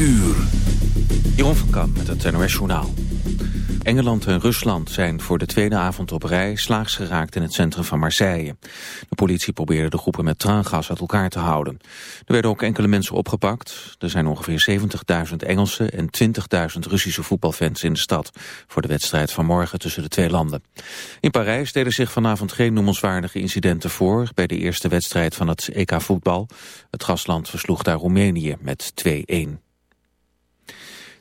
uur. Jeroen van Kamp met het NOS Journaal. Engeland en Rusland zijn voor de tweede avond op rij slaags geraakt in het centrum van Marseille. De politie probeerde de groepen met traangas uit elkaar te houden. Er werden ook enkele mensen opgepakt. Er zijn ongeveer 70.000 Engelse en 20.000 Russische voetbalfans in de stad voor de wedstrijd van morgen tussen de twee landen. In Parijs deden zich vanavond geen noemenswaardige incidenten voor bij de eerste wedstrijd van het EK voetbal. Het gastland versloeg daar Roemenië met 2-1.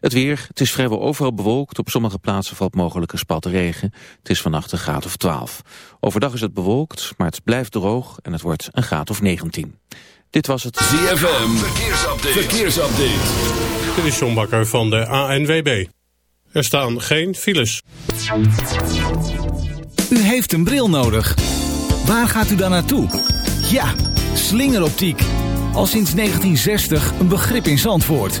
Het weer, het is vrijwel overal bewolkt. Op sommige plaatsen valt mogelijk een spat regen. Het is vannacht een graad of 12. Overdag is het bewolkt, maar het blijft droog en het wordt een graad of 19. Dit was het ZFM Verkeersupdate. Verkeersupdate. Dit is John Bakker van de ANWB. Er staan geen files. U heeft een bril nodig. Waar gaat u dan naartoe? Ja, slingeroptiek. Al sinds 1960 een begrip in Zandvoort.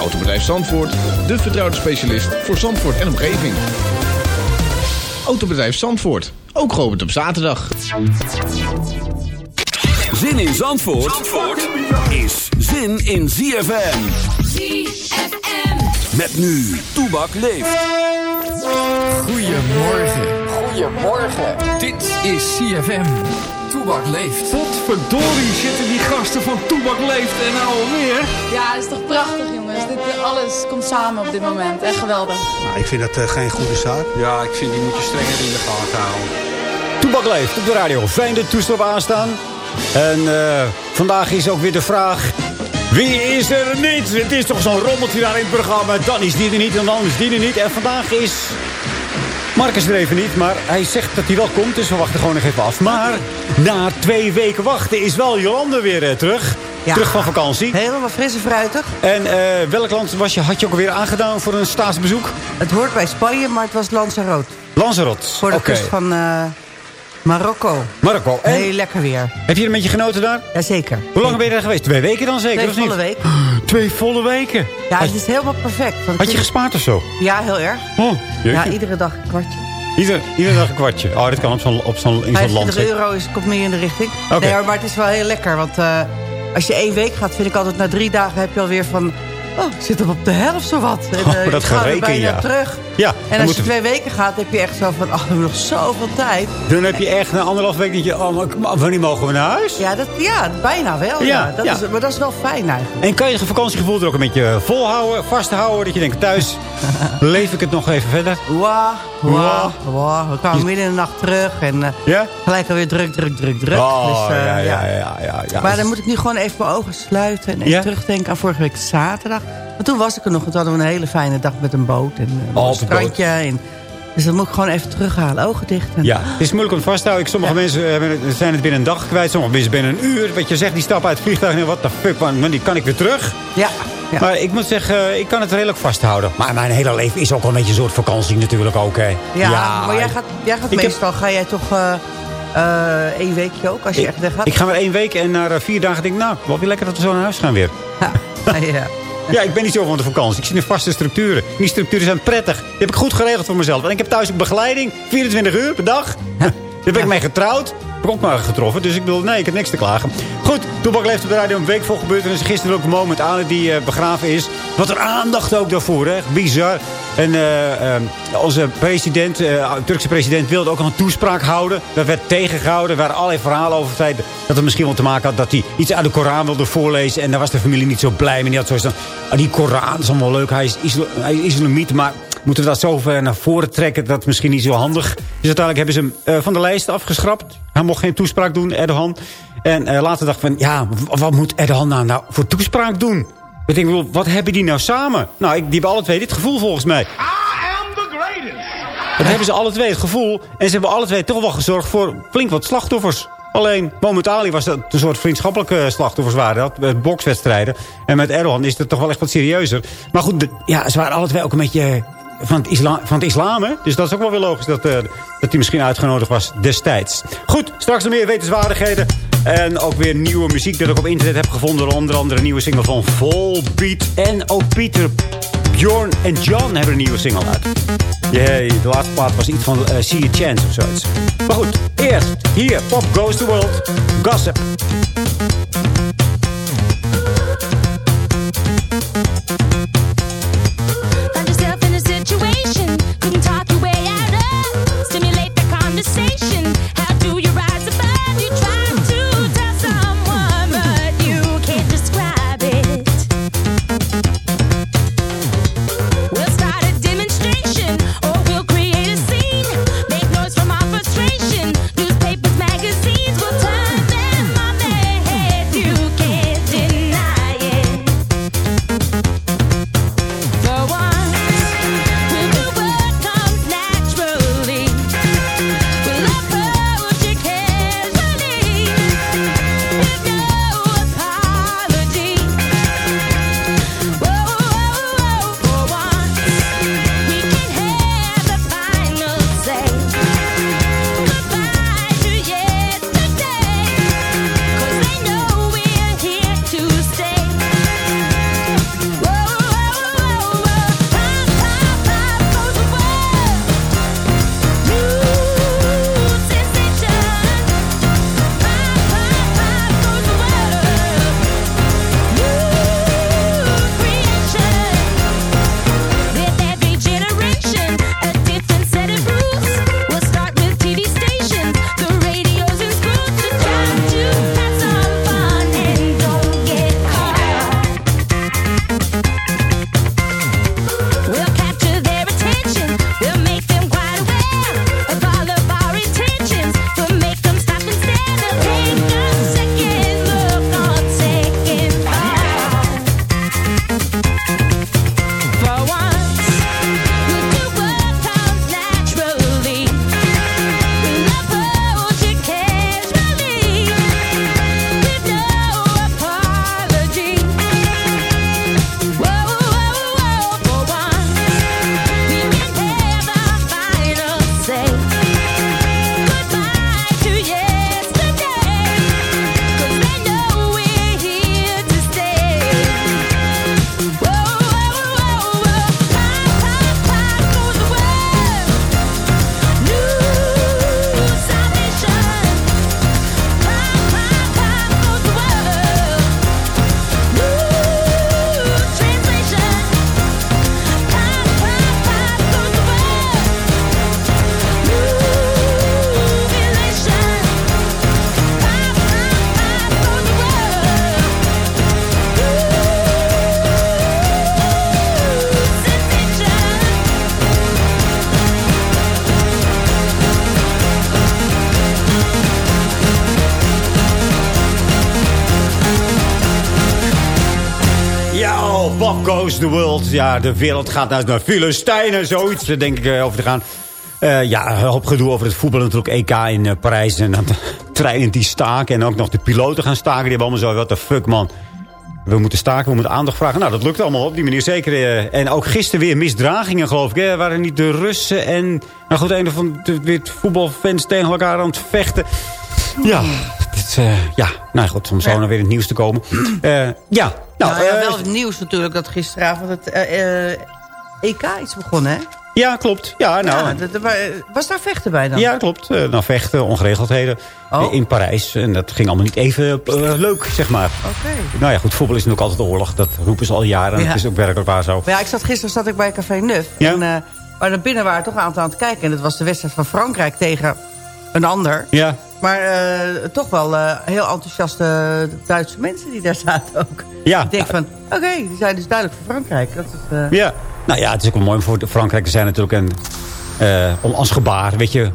Autobedrijf Zandvoort, de vertrouwde specialist voor Zandvoort en omgeving. Autobedrijf Zandvoort, ook geopend op zaterdag. Zin in Zandvoort, Zandvoort is zin in ZFM. ZFM. Met nu, Toebak leeft. Goedemorgen. Goedemorgen. Dit is CFM. Toebak leeft. Potverdorie zitten die gasten van Toebak leeft en nou alweer. Ja, het is toch prachtig jongens. Dit, alles komt samen op dit moment. Echt geweldig. Nou, ik vind dat uh, geen goede zaak. Ja, ik vind die moet je strenger in de gaten houden. Toebak leeft op de radio. Fijn de toestel aanstaan. En uh, vandaag is ook weer de vraag... Wie is er niet? Het is toch zo'n rommeltje daar in het programma. Dan is die er niet en dan is die er niet. En vandaag is... Marcus er even niet, maar hij zegt dat hij wel komt. Dus we wachten gewoon nog even af. Maar na twee weken wachten is wel Jolande weer terug. Ja. Terug van vakantie. Helemaal fris en fruitig. En uh, welk land was je, had je ook weer aangedaan voor een staatsbezoek? Het hoort bij Spanje, maar het was Lanzarote. Lanzarote, Voor de okay. kust van... Uh, Marokko. Marokko. En Heel lekker weer. Heb je er een beetje genoten daar? Jazeker. Hoe lang ben je daar geweest? Twee weken dan zeker? Twee volle weken. Twee volle weken? Ja, het is helemaal perfect. Had je gespaard of zo? Ja, heel erg. Oh, ja, iedere dag een kwartje. Ieder, iedere dag een kwartje. Oh, dit kan op zo'n op zo'n in zo'n land. 25 euro is, komt meer in de richting. Oké. Nee, maar het is wel heel lekker. Want eh, als je één week gaat, vind ik altijd na drie dagen heb je alweer van... Oh, ik zit er op de helft zo wat. En, Oh, eh, dat gereken, bijna ja. terug. Ja, En als je twee weken gaat, heb je echt zo van... Oh, we hebben nog zoveel tijd. Dan heb je echt na anderhalf week dat je... Oh, wanneer mogen we naar huis? Ja, dat, ja bijna wel. Ja, Ja, Dat ja. Is, maar dat is wel fijn eigenlijk. En kan je het vakantiegevoel er ook een beetje volhouden, vasthouden? Dat je denkt, thuis leef ik het nog even verder? Wauw, Wauw. wauw. We kwamen midden in de nacht terug. En eh, gelijk alweer druk, druk, druk, druk. Oh, Dus, eh, ja, ja, ja, ja, ja. Maar dan moet ik nu gewoon even mijn ogen sluiten. En even terugdenken aan vorige week zaterdag. Want toen was ik er nog. Toen hadden we een hele fijne dag met een boot. En eh, Oh, een strandje. En, dus dat moet ik gewoon even terughalen. Ogen dicht. En, Ja, het is moeilijk om vast te houden. Sommige mensen hebben het- zijn het binnen een dag kwijt. Sommige mensen binnen een uur. Wat je zegt, die stappen uit het vliegtuig. En wat de fuck, man, die kan ik weer terug. Ja. ja. Maar ik moet zeggen, ik kan het redelijk vasthouden. Maar mijn hele leven is ook wel een beetje een soort vakantie natuurlijk ook. Hè. Ja, maar jij gaat, jij gaat Ik heb- meestal... Ga jij toch eh, eh, één weekje ook? Als je echt weg gaat? Ik ga maar één week en na eh, vier dagen denk ik... Nou, wel weer lekker dat we zo naar huis gaan weer. ja. Ja, ik ben niet zo van de vakantie. Ik zit in vaste structuren. Die structuren zijn prettig. Die heb ik goed geregeld voor mezelf. En ik heb thuis ook begeleiding. 24 uur per dag. Daar ben ik mee getrouwd. Maar getroffen. Dus ik bedoel, nee, ik heb niks te klagen. Goed, Toebak leeft op de radio een week vol gebeurtenissen. Gisteren ook een moment aan die eh, begraven is. Wat er aandacht ook daarvoor, hè. Bizar. En eh, eh, onze president, eh, Turkse president, wilde ook nog een toespraak houden. Dat werd tegengehouden. Er waren allerlei verhalen over feit dat het misschien wel te maken had... dat hij iets uit de Koran wilde voorlezen. En daar was de familie niet zo blij mee. Die had zoiets van, ah, die Koran is allemaal leuk. Hij is, hij is islamiet, maar moeten we dat zo ver naar voren trekken? Dat is misschien niet zo handig. Dus uiteindelijk hebben ze hem eh, van de lijst afgeschrapt. Hij mocht geen toespraak doen, Erdogan. En eh, later dacht ik van, ja, wat moet Erdogan nou, nou voor toespraak doen? Ik denk, wel, wat hebben die nou samen? Nou, ik, die hebben alle twee dit gevoel volgens mij. Dat hebben ze alle twee het gevoel. En ze hebben alle twee toch wel gezorgd voor flink wat slachtoffers. Alleen, momentali was dat een soort vriendschappelijke slachtoffers waren dat. Met bokswedstrijden. En met Erdogan is het toch wel echt wat serieuzer. Maar goed, de- ja, ze waren alle twee ook een beetje van het, van het islam. Hè? Dus dat is ook wel weer logisch dat, eh, dat hij misschien uitgenodigd was destijds. Goed, straks nog meer wetenswaardigheden. En ook weer nieuwe muziek dat ik op internet heb gevonden. Onder andere een nieuwe single van Volbeat. En ook Pieter Bjorn en John hebben een nieuwe single uit. Jee, de laatste plaat was iets van eh, See a Chance of zoiets. Maar goed, eerst hier, Pop Goes the World, Gossip. The world. Ja, de wereld gaat naar de Filistijnen. Zoiets, daar denk ik eh, over te gaan. Eh, ja, een hoop gedoe over het voetbal. Natuurlijk EK in eh, Parijs. En dan treinen die staken. En ook nog de piloten gaan staken. Die hebben allemaal zo, wat de fuck man. We moeten staken, we moeten aandacht vragen. Nou, dat lukt allemaal op die manier zeker. eh. En ook gisteren weer misdragingen, geloof ik. Hè? Waren niet de Russen en... Nou goed, een van de voetbalfans tegen elkaar aan het vechten. Ja, dit, eh, ja. nou goed, om zo nou weer in het nieuws te komen. Eh, ja, nou... Nou, ja, eh, wel het nieuws natuurlijk dat gisteravond het eh, eh, EK is begonnen, hè? ja, klopt. Ja, nou... Ja, was daar vechten bij dan? Ja, klopt. Eh, nou, vechten, ongeregeldheden Oh. in Parijs. En dat ging allemaal niet even leuk, zeg maar. Oké. Nou ja, goed, voetbal is natuurlijk altijd oorlog. Dat roepen ze al jaren. En Ja. dat is ook werkelijk waar zo. Maar ja, ik zat, gisteren zat ik bij Café Nuf. Ja. En, eh, maar naar binnen waren toch een aantal aan het kijken. En dat was de wedstrijd van Frankrijk tegen een ander. Ja, Maar toch wel heel enthousiaste Duitse mensen die daar zaten ook. Ja. Ik denk van, oké, die zijn dus duidelijk voor Frankrijk. Dat is, eh, ja. Nou ja, het is ook wel mooi om voor Frankrijk te zijn natuurlijk. En, eh, om als gebaar, weet je...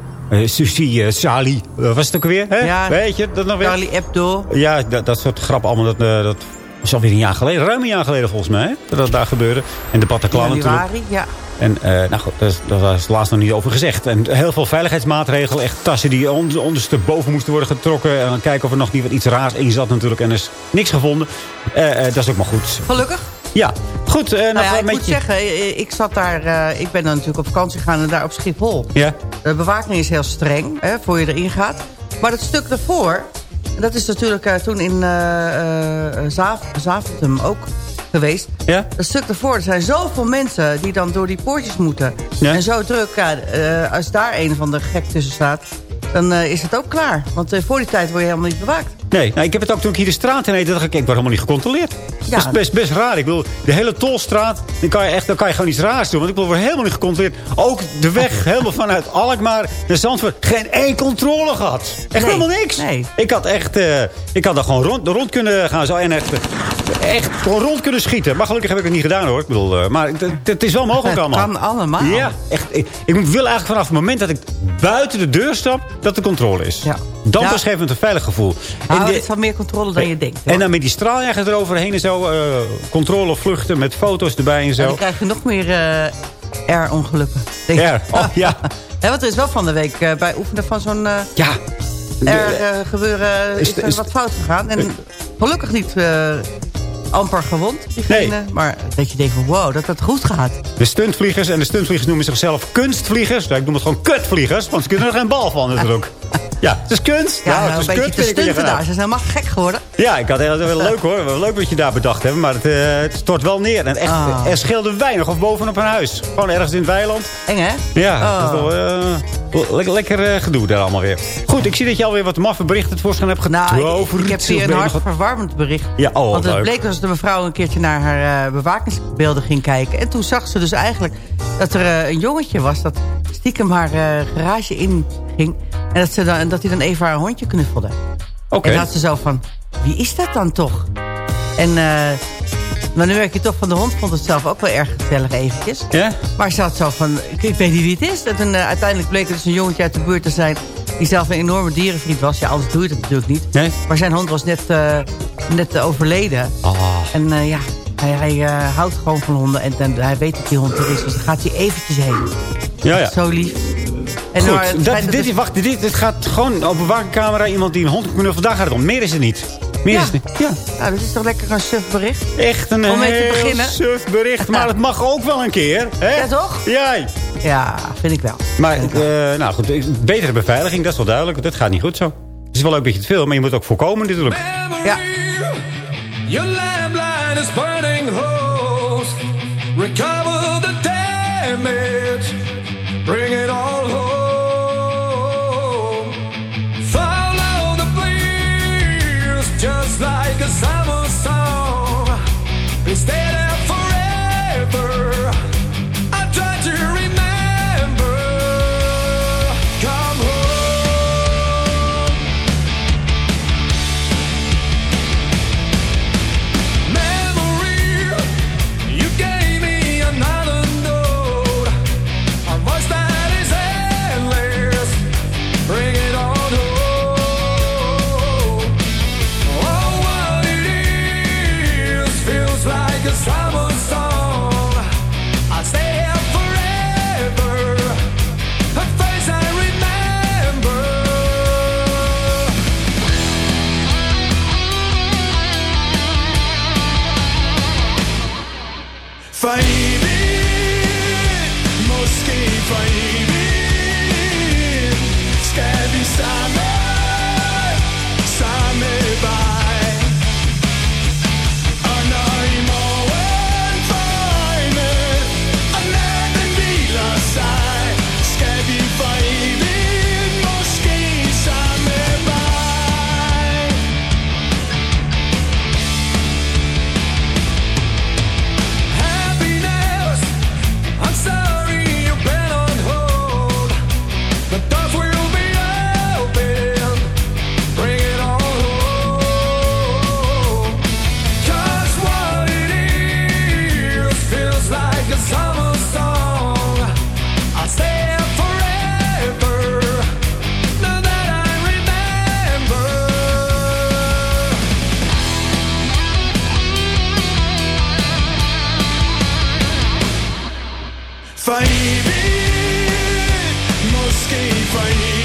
Susie, eh, Sali, was het ook weer? Hè? Ja. Weet je, dat nog weer? Charlie Hebdo. Ja, dat, dat soort grappen allemaal. Dat, dat is alweer een jaar geleden. Ruim een jaar geleden volgens mij. Hè? Dat dat daar gebeurde. En de Bataclan natuurlijk. Januari, ja. En eh, nou goed, daar is- daar laatst nog niet over gezegd. En heel veel veiligheidsmaatregelen. Echt tassen die on, ondersteboven moesten worden getrokken. En dan kijken of er nog niet wat iets raars in zat natuurlijk. En er is niks gevonden. Eh, eh, dat is ook maar goed. Gelukkig. Ja, goed. nog Nou ja, ik moet zeggen, ik zat daar, ik ben dan natuurlijk op vakantie gegaan en daar op Schiphol. Ja, De bewaking is heel streng, hè, voor je erin gaat. Maar het stuk daarvoor, dat is natuurlijk toen in Zav- Zaventem ook geweest. ja, Dat stuk daarvoor, er zijn zoveel mensen die dan door die poortjes moeten. Ja. En zo druk, ja, eh, als daar een van de gek tussen staat, dan eh, is het ook klaar. Want eh, voor die tijd word je helemaal niet bewaakt. Nee, nou, ik heb het ook toen ik hier de straat in reed. dacht ik, ik word helemaal niet gecontroleerd. Dat is best, best raar. Ik bedoel, de hele tolstraat, dan kan je, echt, dan kan je gewoon iets raars doen. Want ik word helemaal niet gecontroleerd. Ook de weg helemaal vanuit Alkmaar naar Zandvoort. Geen één controle gehad. Echt Nee, helemaal niks. nee. Ik had echt, eh, ik had er gewoon rond, rond kunnen gaan. Zo, en echt, echt gewoon rond kunnen schieten. Maar gelukkig heb ik het niet gedaan hoor. Ik bedoel, maar het, het is wel mogelijk Het allemaal. kan allemaal. Ja, echt. Ik, ik wil eigenlijk vanaf het moment dat ik buiten de deur stap, dat de controle is. Ja. Dan Ja. pas geeft het een veilig gevoel. Nou, En de- het is wel meer controle dan je denkt. hoor. en dan met die straaljagers eroverheen en zo. eh, controle vluchten met foto's erbij en En zo. dan krijg je nog meer eh air-ongelukken. denk ik. Ja, oh, ja. Hè, want er is wel van de week eh, bij oefenen van zo'n eh Ja. air-gebeuren... is- is er wat fout gegaan. En gelukkig niet eh, amper gewond, diegene. Maar dat je denkt van wow, dat dat goed gaat. De stuntvliegers. En de stuntvliegers noemen zichzelf kunstvliegers. Nou, ik noem het gewoon kutvliegers. Want ze kunnen er geen bal van natuurlijk. Ja, het is kunst. Ja, Nou, nou, het een is beetje kunst, te weer daar. Ze zijn helemaal gek geworden. Ja, ik had heel, wel leuk hoor. Leuk wat je daar bedacht hebt. Maar het, eh, het stort wel neer. En echt, Ah. er scheelde weinig of bovenop een huis. Gewoon ergens in het weiland. Eng, hè? Ja, Oh. dat is wel, eh, le- lekker eh, gedoe daar allemaal weer. Goed, ik zie dat je alweer wat maffe berichten tevoorschijn hebt Nou, getoverd. ik, ik heb ben een hartverwarmend bericht. Ja, oh, Want het leuk. bleek als de mevrouw een keertje naar haar eh, bewakingsbeelden ging kijken. En toen zag ze dus eigenlijk dat er eh, een jongetje was... dat stiekem haar garage in ging. En dat, ze dan, dat hij dan even haar hondje knuffelde. Oké. En dan had ze zo van, wie is dat dan toch? En eh, maar nu merk je toch van de hond vond het zelf ook wel erg gezellig eventjes. Ja? Maar ze had zo van, ik, weet niet wie het is. En toen, eh, uiteindelijk bleek het dus een jongetje uit de buurt te zijn... die zelf een enorme dierenvriend was. Ja, anders doe je dat natuurlijk niet. Nee? Maar zijn hond was net, eh, net eh, overleden. Ah. En ja, hij, hij houdt gewoon van honden. En, en hij weet dat die hond er is. Dus dan gaat hij eventjes heen. Ja, ja. Zo lief. En Goed, nou, het dat, dat dit, dus- wacht, dit, dit gaat gewoon op een wagenkamera. Iemand die een hond. Daar gaat het om. Meer is het niet. Ja. is. Ja. Nou, dat is toch lekker een suf bericht. Echt een Om mee te beginnen. suf bericht. Maar het mag ook wel een keer. Hè? Ja, toch? Jij. Ja, vind ik wel. Maar, eh, nou goed. Betere beveiliging, dat is wel duidelijk. Dat gaat niet goed zo. Het is wel leuk dat je het veel, maar je moet het ook voorkomen natuurlijk. Ja. Your landline is burning holes. Recover the damage. Bring it all home. baby, moskee van.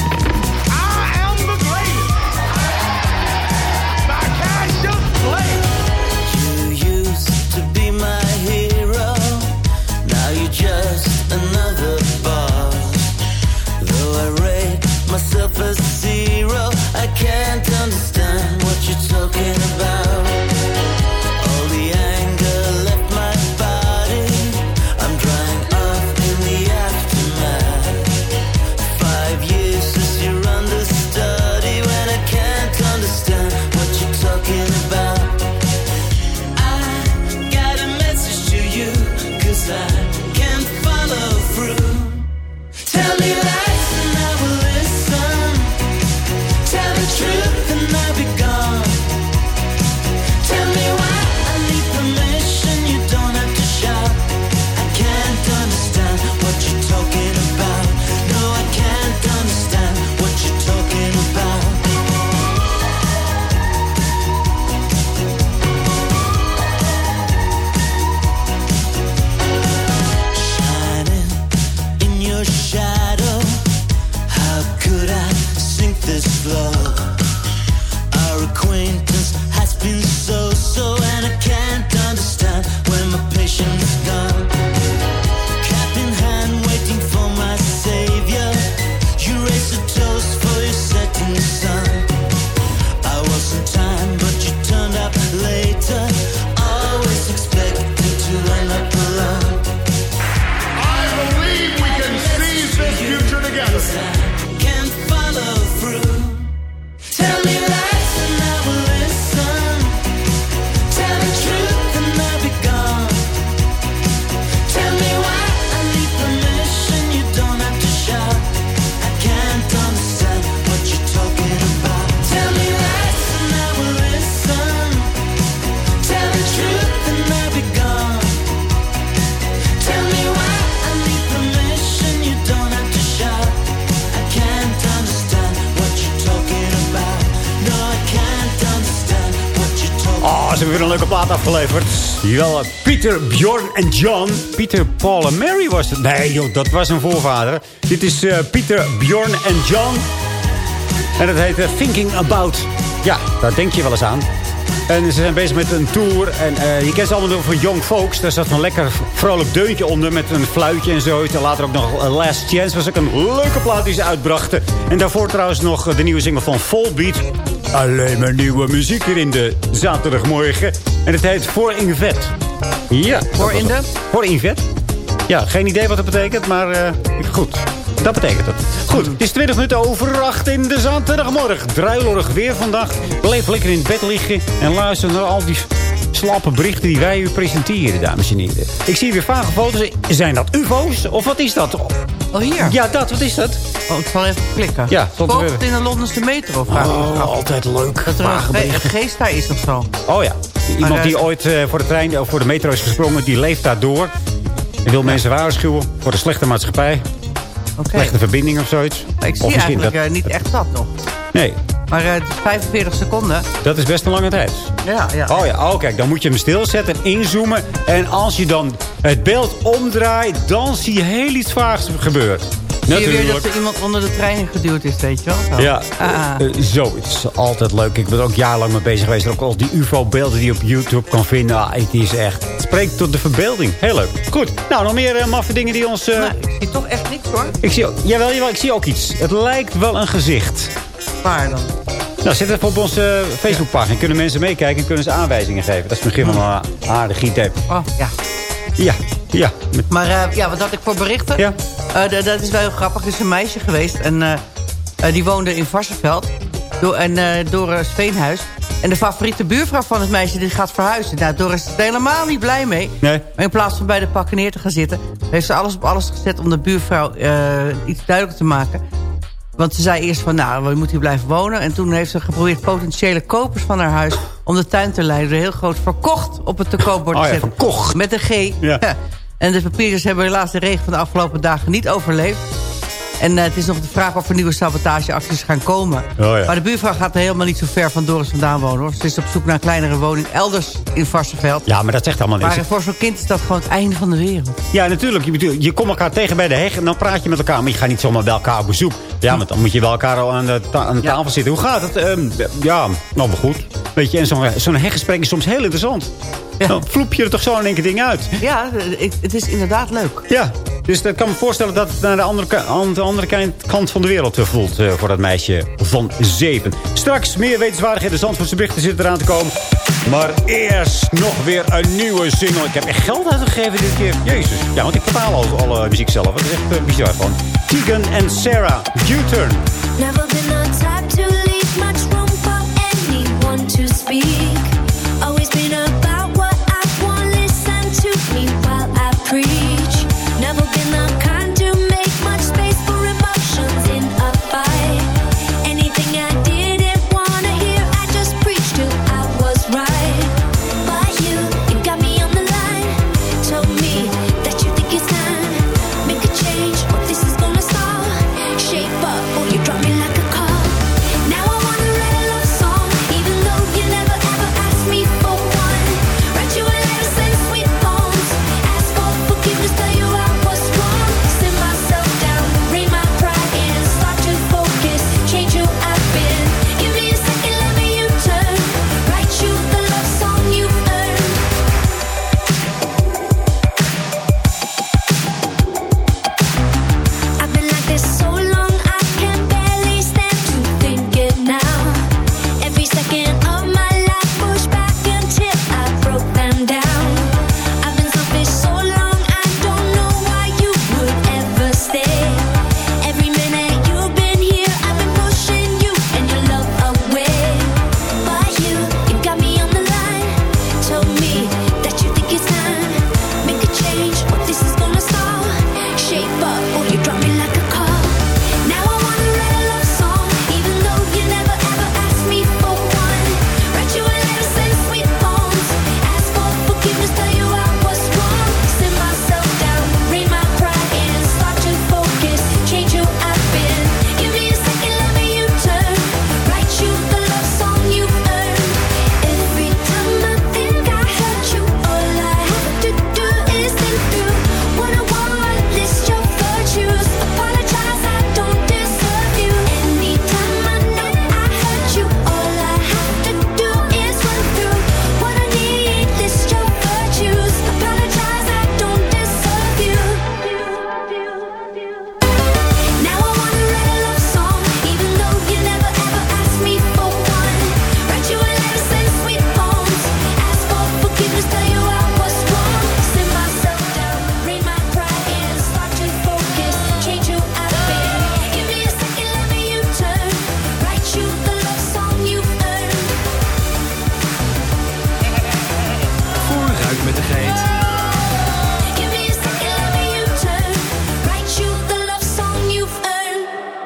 Jawel, eh, Pieter, Bjorn en John. Pieter, Paul en Mary was het. Nee joh, dat was een voorvader. Dit is uh, Pieter, Bjorn en John. En dat heet eh, Thinking About. Ja, daar denk je wel eens aan. En ze zijn bezig met een tour. En je kent ze allemaal van Young Folks. Daar zat een lekker vrolijk deuntje onder met een fluitje en zo. En later ook nog Last Chance was ook een leuke plaat die ze uitbrachten. En daarvoor trouwens nog de nieuwe single van Volbeat. Alleen maar nieuwe muziek hier in de zaterdagmorgen. En het heet Voor in Vet. Ja. Voor in de? Voor in Vet. Ja, geen idee wat dat betekent, maar eh, goed. Dat betekent het. Goed, het is 20 minuten over 8 in de zaterdagmorgen. Druilerig weer vandaag. Blijf lekker in het bed liggen en luister naar al die slappe berichten die wij u presenteren, dames en heren. Ik zie weer vage foto's. Zijn dat ufo's? Of wat is dat? Oh, hier? Ja, dat. Wat is dat? Oh, ik zal even klikken. Ja, stond in de Londense metro, vraag ik me Oh, af. altijd leuk. Dat er een ge- geest daar is of zo. Oh ja. Iemand Maar, eh, die ooit eh, voor de trein of voor de metro is gesprongen, die leeft daar door. En wil mensen waarschuwen voor de slechte maatschappij. Oké. Slechte verbinding of zoiets. Ik Of zie misschien eigenlijk dat- eh, niet echt dat nog. Nee, Maar eh, het is 45 seconden. dat is best een lange tijd. Ja, ja. Oh ja, oh kijk, dan moet je hem stilzetten, inzoomen. En als je dan het beeld omdraait, dan zie je heel iets vaags gebeuren. Zie je weer dat er iemand onder de trein geduwd is, weet je wel? Zo. Ja, Ah. eh, zoiets. Altijd leuk. Ik ben ook jarenlang mee bezig geweest. Ook al die ufo-beelden die je op YouTube kan vinden. Ah, het is echt... Het spreekt tot de verbeelding. Heel leuk. Goed. Nou, nog meer eh, maffe dingen die ons... eh, Nou, ik zie toch echt niks hoor. ik zie ook, jawel, jawel, ik zie ook iets. Het lijkt wel een gezicht. Waar dan? Nou, zet even op onze Facebookpagina. Kunnen mensen meekijken en kunnen ze aanwijzingen geven. Dat is misschien wel een aardig idee. Oh, ja. Ja, ja. Maar eh, ja, wat had ik voor berichten? Ja. Eh, dat is wel heel grappig. Er is een meisje geweest en eh, die woonde in Varsenveld. Door, en uh, Doris Veenhuis. En de favoriete buurvrouw van het meisje die gaat verhuizen. Nou, Doris is er helemaal niet blij mee. Nee. Maar in plaats van bij de pakken neer te gaan zitten... heeft ze alles op alles gezet om de buurvrouw iets duidelijk te maken. Want ze zei eerst van, nou, we moeten hier blijven wonen. En toen heeft ze geprobeerd potentiële kopers van haar huis... om de tuin te leiden. Heel groot verkocht op het te koopbord Oh ja, zetten. verkocht. Met een G. Ja. En de papiers hebben helaas de regen van de afgelopen dagen niet overleefd. En eh, het is nog de vraag of er nieuwe sabotageacties gaan komen. Oh ja. Maar de buurvrouw gaat er helemaal niet zo ver van Doris vandaan wonen. Hoor. Ze is op zoek naar een kleinere woning elders in Varsenveld. Ja, maar dat zegt allemaal niks. Maar voor zo'n kind is dat gewoon het einde van de wereld. Ja, natuurlijk. Je, je komt elkaar tegen bij de heg en dan praat je met elkaar. Maar je gaat niet zomaar bij elkaar op bezoek. Ja, want dan moet je bij elkaar al aan de, ta- aan de tafel zitten. Hoe gaat het? Ehm, ja, nou wel goed. Weet je, en zo'n zo'n heggesprek is soms heel interessant. Dan vloep je er toch zo in één keer ding uit. Ja, het, is inderdaad leuk. Ja, dus ik kan me voorstellen dat het naar de andere, aan de andere kant- kant van de wereld eh, voelt eh, voor dat meisje van zeven. Straks meer wetenswaardigheden. Zandvoortse berichten zitten eraan te komen. Maar eerst nog weer een nieuwe single. Ik heb echt geld uitgegeven dit keer. Jezus. Ja, want ik betaal al alle muziek zelf. Dat is echt uh, bizar gewoon. Tegan en Sarah, U-Turn. Never been the type to leave much room for anyone to speak. Always been about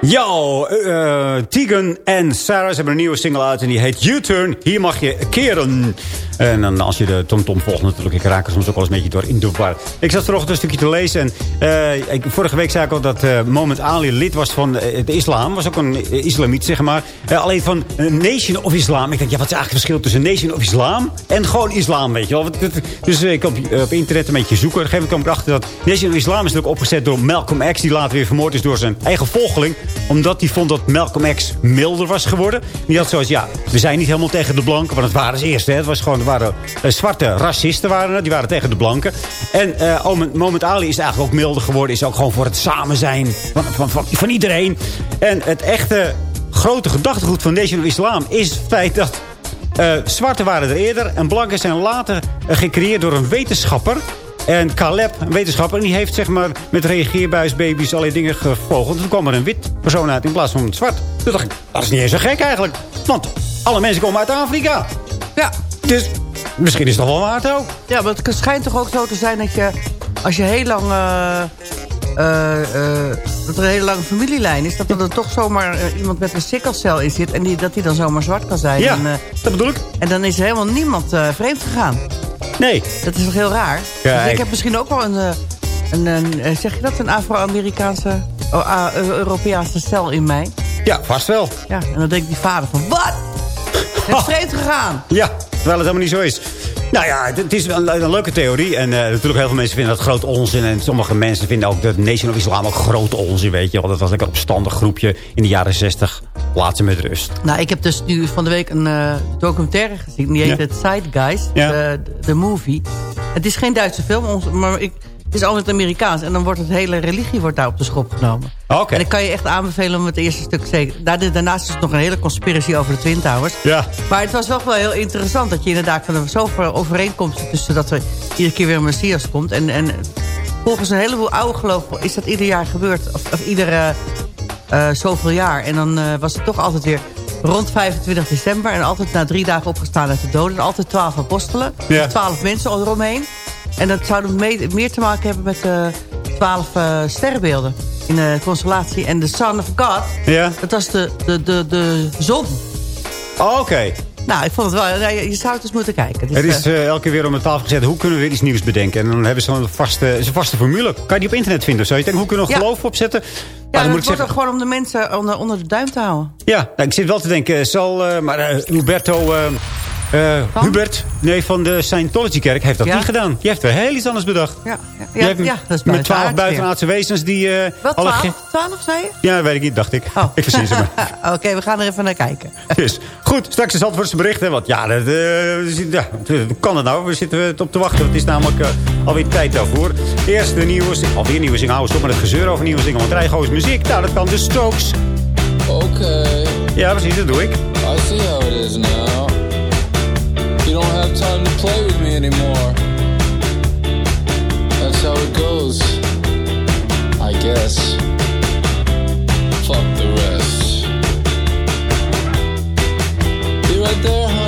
Yo, eh, Tegan en Sarah ze hebben een nieuwe single uit en die heet U-Turn. Hier mag je keren. En dan als je de TomTom volgt natuurlijk, ik raak soms ook wel eens een beetje door in de. Ik zat vanochtend een stukje te lezen en eh, ik, vorige week zei ik al dat eh Moment Ali lid was van eh, de islam. Was ook een eh, islamiet, zeg maar. Eh, alleen van eh, Nation of Islam. Ik denk, ja, wat is eigenlijk het verschil tussen Nation of Islam en gewoon islam, weet je wel. Dus eh, ik op, op internet een beetje zoeken. Op een gegeven moment kwam ik erachter dat Nation of Islam is natuurlijk opgezet door Malcolm X. Die later weer vermoord is door zijn eigen volgeling. Omdat hij vond dat Malcolm X milder was geworden. Die had zoals, ja, we zijn niet helemaal tegen de blanken. Want het waren ze eerst, hè. Het was gewoon, het waren eh, zwarte racisten waren. Die waren tegen de blanken. En eh Moment- Ali is eigenlijk ook milder geworden. Is ook gewoon voor het samen zijn van, van, van, van iedereen. En het echte grote gedachtegoed van Nation of Islam is het feit dat... eh zwarte waren er eerder en blanken zijn later gecreëerd door een wetenschapper. En Caleb, een wetenschapper, en die heeft zeg maar met reageerbuisbaby's allerlei dingen gevogeld. Toen kwam er een wit persoon uit in plaats van een zwart. Toen dacht ik, dat is niet eens zo gek eigenlijk. Want alle mensen komen uit Afrika. Ja. Dus misschien is het toch wel waard ook. Ja, maar het schijnt toch ook zo te zijn dat je... als je heel lang... eh, eh, eh, dat er een hele lange familielijn is... dat er dan toch zomaar iemand met een sikkelcel in zit... en die, dat die dan zomaar zwart kan zijn. Ja, en, dat bedoel ik. En dan is er helemaal niemand vreemd gegaan. Nee. Dat is toch heel raar? Kijk. Dus ik heb misschien ook wel een... een, een zeg je dat? Een Afro-Amerikaanse... Oh, ah, Europeaanse cel in mij. Ja, vast wel. Ja, en dan denkt die vader van... Wat? Het is vreemd gegaan. Ja, terwijl het helemaal niet zo is. Nou ja, het, is een, een leuke theorie. En eh, natuurlijk heel veel mensen vinden dat groot onzin. En sommige mensen vinden ook dat Nation of Islam ook groot onzin, weet je. Want dat was lekker opstandig groepje in de jaren 60. Laat ze met rust. Nou, ik heb dus nu van de week een eh, documentaire gezien. Die heet Ja. het Zeitgeist, Ja. de, de movie. Het is geen Duitse film, maar ik, is altijd Amerikaans. En dan wordt het hele religie wordt daar op de schop genomen. Oké. En ik kan je echt aanbevelen om het eerste stuk zeker... Daar- Daarnaast is er nog een hele conspiracy over de Twin Towers. Ja. Maar het was wel wel heel interessant dat je inderdaad van zoveel overeenkomsten tussen dat er iedere keer weer een Messias komt. En, en volgens een heleboel oude geloof is dat ieder jaar gebeurd. Of, of iedere eh, zoveel jaar. En dan eh, was het toch altijd weer rond 25 december. En altijd na drie dagen opgestaan uit de doden. En altijd twaalf apostelen. Ja. Twaalf mensen eromheen. En dat zou mee- meer te maken hebben met de twaalf eh, sterrenbeelden. In de constellatie. En de Son of God. Ja. Dat was de, de, de, de zon. Oh, Oké. Nou, ik vond het wel... ja, Je je zou het eens moeten kijken. Het Er is eh, eh, elke keer weer om de tafel gezet. Hoe kunnen we weer iets nieuws bedenken? En dan hebben ze een vaste, een vaste formule. Kan je die op internet vinden of zo? Je denkt, hoe kunnen we nog Ja. geloof opzetten? ja, dan dat wordt zeggen, ook gewoon om de mensen onder, onder de duim te houden. Ja, nou, ik zit wel te denken, zal, eh, maar eh, Huberto, eh, Hubert, nee, van de Scientology-kerk, heeft dat Ja? niet gedaan. Die heeft weer heel iets anders bedacht. Ja, ja, ja, ja, dat is met twaalf buitenaards buitenaardse wezens die... eh, Wat, alle 12? ge- 12 zei je? Ja, weet ik niet, dacht ik. Ik verzin ze maar. Oké, we gaan er even naar kijken. Dus, goed, straks is Zandvoortse berichten. Want ja, dat, eh, ja, hoe kan het nou? We zitten er op te wachten. Het is namelijk alweer tijd daarvoor. Eerst de nieuwe single. Alweer nieuwe single. Hou eens op met het gezeur over nieuwe single. Want krijg gewoon muziek. Nou, dat kan de Strokes. Okay. Ja, precies, dat doe ik. I see how it is now. Anymore. That's how it goes. I guess. Fuck the rest. Be right there, honey.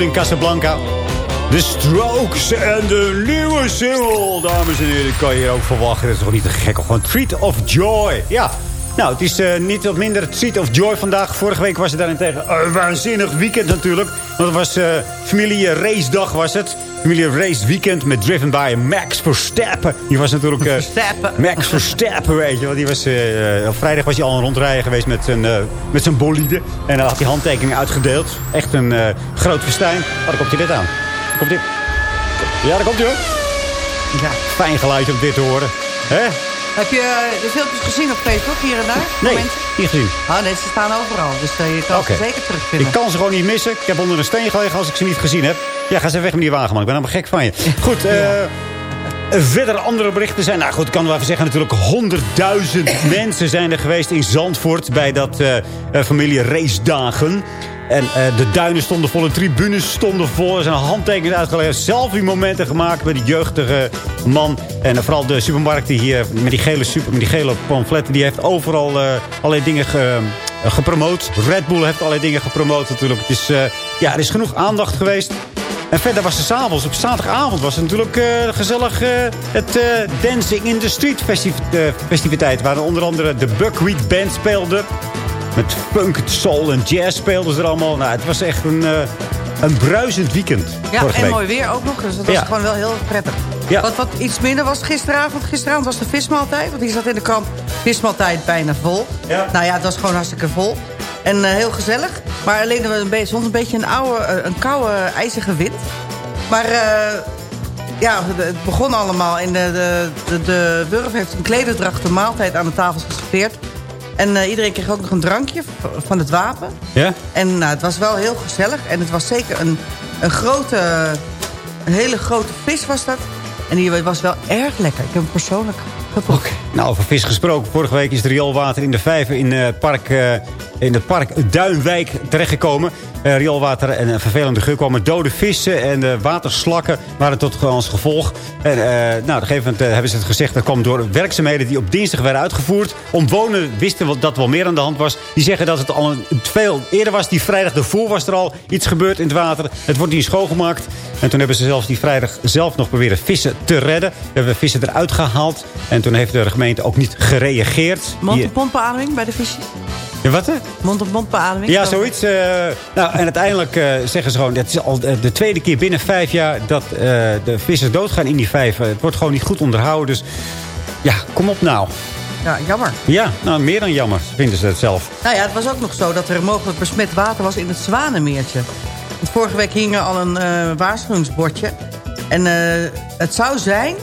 Julian Casablanca. De Strokes en de nieuwe single. Dames en heren, kan je hier ook verwachten. Dat is toch niet te gek. Gewoon Treat of Joy. Ja. Nou, het is eh, niet wat minder Treat of Joy vandaag. Vorige week was het daarentegen een waanzinnig weekend natuurlijk. Want het was eh, familie race dag was het. Familie race weekend met Driven by Max Verstappen. Die was natuurlijk... Verstappen. Max Verstappen, weet je. Want die was, eh, op vrijdag was hij al een rondrijden geweest met zijn, eh, met zijn bolide. En dan had hij handtekeningen uitgedeeld. Echt een groot festijn. Oh, daar komt hij dit aan. Komt dit. Ja, daar komt hij hoor. Ja. Fijn geluidje om dit te horen. Hè? Heb je de filmpjes gezien op Facebook, hier en daar? Nee, Mensen? niet gezien. Oh nee, ze staan overal. Dus je kan ze zeker terugvinden. Ik kan ze gewoon niet missen. Ik heb onder een steen gelegen als ik ze niet gezien heb. Ja, ga ze weg meneer Wageman. Ik ben helemaal gek van je. Goed, eh verder andere berichten zijn... Nou goed, ik kan wel even zeggen natuurlijk... 100.000 mensen zijn er geweest in Zandvoort... bij dat eh, eh, familie race dagen. En eh, de duinen stonden vol, de tribunes stonden vol. Er zijn handtekeningen uitgelegd. Selfie momenten gemaakt met die jeugdige man. En vooral de supermarkt die hier met die gele, super, met die gele pamfletten... die heeft overal eh, allerlei dingen ge, gepromoot. Red Bull heeft allerlei dingen gepromoot natuurlijk. Het is, eh, ja, er is genoeg aandacht geweest. En verder was er s'avonds, op zaterdagavond was het natuurlijk eh, gezellig eh, het eh, Dancing in the Street festiv festiviteit. Waar onder andere de Buckwheat Band speelde. Met funk, soul en jazz speelden ze er allemaal. Nou, het was echt een, een bruisend weekend Ja, en week. mooi weer ook nog. Dus dat was Ja. gewoon wel heel prettig. Ja. Wat, wat iets minder was gisteravond. Gisteravond was de vismaaltijd. Want die zat in de krant. Vismaaltijd bijna vol. Nou ja, het was gewoon hartstikke vol. En eh, heel gezellig. Maar alleen was een beetje, soms een beetje een, oude, eh, een koude, ijzige wind. Maar eh, ja, het begon allemaal. In de, de, de, Wurf heeft een klederdracht de maaltijd aan de tafels geserveerd. En iedereen kreeg ook nog een drankje van het wapen. Ja? En nou, het was wel heel gezellig. En het was zeker een, een grote, een hele grote vis was dat. En die was wel erg lekker. Ik heb hem persoonlijk Nou, over vis gesproken. Vorige week is er rioolwater in de vijver in, het park, eh, in het park Duinwijk terechtgekomen. Eh rioolwater en een vervelende geur kwamen dode vissen en eh, waterslakken waren tot als gevolg. En eh, nou, op een gegeven moment eh, hebben ze het gezegd... dat kwam door werkzaamheden die op dinsdag werden uitgevoerd. Omwonenden wisten dat er wel meer aan de hand was. Die zeggen dat het al een, veel eerder was. Die vrijdag ervoor was er al iets gebeurd in het water. Het wordt niet schoongemaakt. En toen hebben ze zelfs die vrijdag zelf nog proberen vissen te redden. We hebben vissen eruit gehaald. En toen heeft de gemeente ook niet gereageerd. Beademing bij de visjes? Ja, wat hè? Mond-op-mond beademing? Ja, zoiets. eh, nou, en uiteindelijk eh, zeggen ze gewoon... Het is al de tweede keer binnen vijf jaar dat eh, de vissers doodgaan in die vijver. Het wordt gewoon niet goed onderhouden. Dus ja, kom op nou. Ja, jammer. Ja, nou, meer dan jammer vinden ze het zelf. Nou ja, het was ook nog zo dat er mogelijk besmet water was in het Zwanenmeertje. Want vorige week hing er al een eh, waarschuwingsbordje. En eh, het zou zijn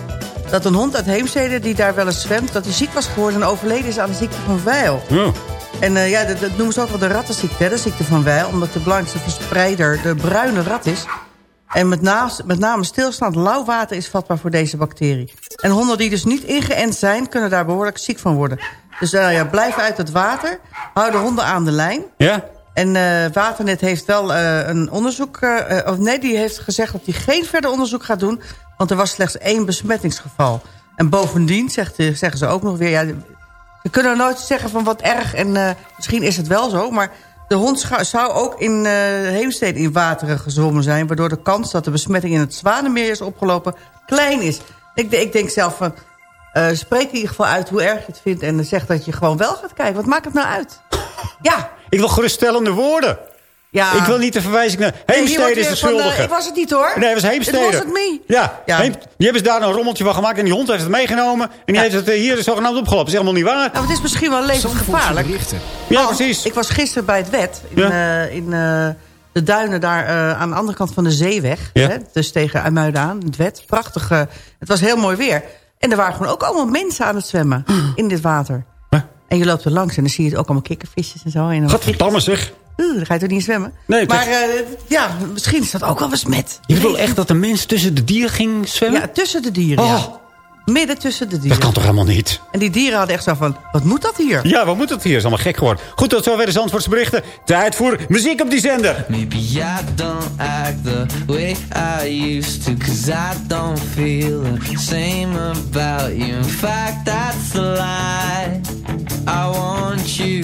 dat een hond uit Heemstede die daar wel eens zwemt... dat hij ziek was geworden en overleden is aan de ziekte van Weil. Oh. En eh, ja, dat, dat noemen ze ook wel de rattenziekte, hè, de ziekte van Weil. Omdat de belangrijkste verspreider de bruine rat is. En met, naast, met name stilstaand lauw water is vatbaar voor deze bacterie. En honden die dus niet ingeënt zijn, kunnen daar behoorlijk ziek van worden. Dus eh, ja, blijf uit het water. Hou de honden aan de lijn. Ja? En eh, Waternet heeft wel een onderzoek... of nee, die heeft gezegd dat hij geen verder onderzoek gaat doen... want er was slechts één besmettingsgeval. En bovendien zegt, zeggen ze ook nog weer... Ja, we kunnen nooit zeggen van wat erg en eh, misschien is het wel zo... maar de hond zou ook in eh Heemstede in wateren gezwommen zijn... waardoor de kans dat de besmetting in het Zwanenmeer is opgelopen klein is. Ik, ik denk zelf van... eh, spreek in ieder geval uit hoe erg je het vindt... en zeg dat je gewoon wel gaat kijken. Wat maakt het nou uit? Ja. Ik wil geruststellende woorden. Ja. Ik wil niet de verwijzing naar... Heemstede is de van, eh, schuldige. ik was het niet hoor. Nee, het was Heemstede. Het was het me. Ja, Ja. Heem- die hebben ze daar een rommeltje van gemaakt. En die hond heeft het meegenomen. En die heeft het eh, hier zogenaamd opgelopen. Dat is helemaal niet waar. Nou, het is misschien wel levensgevaarlijk. Ja, Want precies. Ik was gisteren bij het wet. In, Ja. eh, in eh, de duinen daar eh, aan de andere kant van de zeeweg. Ja. Hè, dus tegen IJmuiden aan. Het wet. Prachtig. eh, het was heel mooi weer. En er waren gewoon ook allemaal mensen aan het zwemmen. In dit water. En je loopt er langs en dan zie je het ook allemaal kikkervisjes en zo. En Gadverdamme zeg. Oeh, dan ga je toch niet zwemmen? Nee, maar is- eh, ja, misschien is dat ook wel besmet. Je bedoelt echt dat de mens tussen de dieren ging zwemmen? Ja, tussen de dieren. Oh. Ja. Midden tussen de dieren. Dat kan toch helemaal niet? En die dieren hadden echt zo van, wat moet dat hier? Ja, wat moet dat hier? is allemaal gek geworden. Goed, tot zover de Zandvoortse berichten. Tijd voor muziek op die zender. Maybe I don't act the way I used to Cause I don't feel the same about you In fact, that's a lie I want you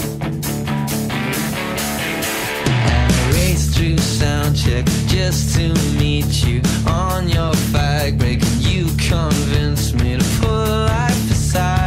Through sound check Just to meet you On your fag break. You convince me to put life aside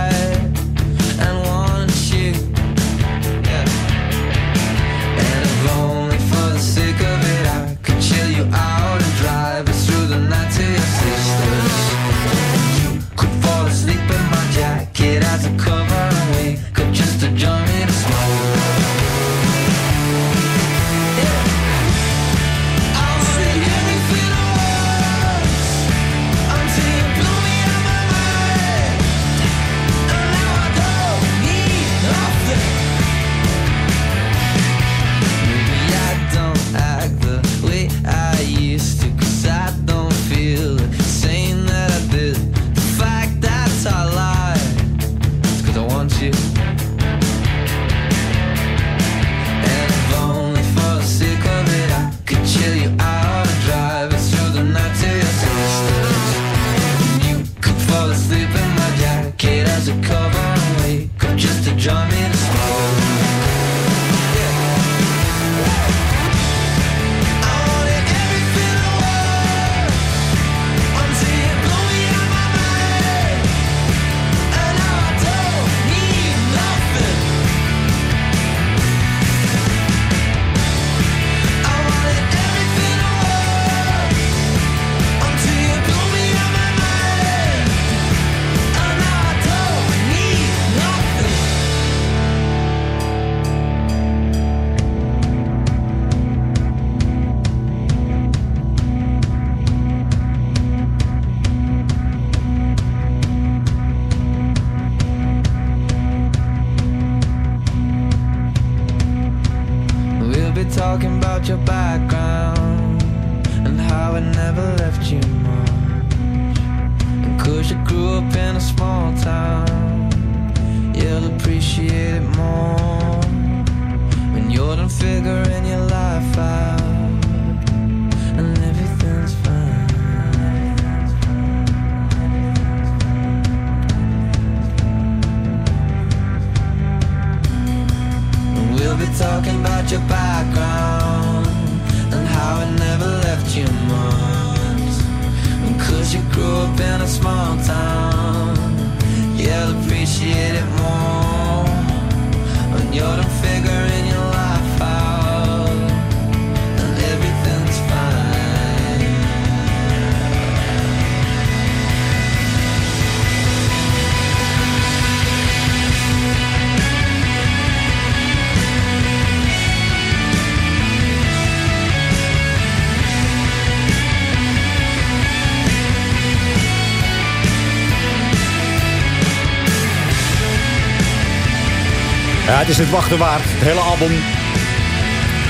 is het wachten waard. Het hele album.